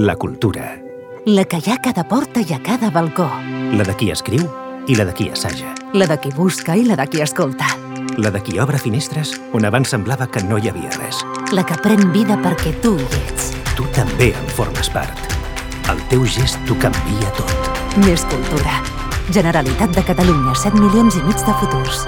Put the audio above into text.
La cultura. La que hi ha a cada porta i a cada balcó. La de qui escriu i la de qui assaja. La de qui busca i la de qui escolta. La de qui obre finestres on abans semblava que no hi havia res. La que pren vida perquè tu hi ets. Tu també en formes part. El teu gest t'ho canvia tot. Més cultura. Generalitat de Catalunya, 7 milions i mig de futurs.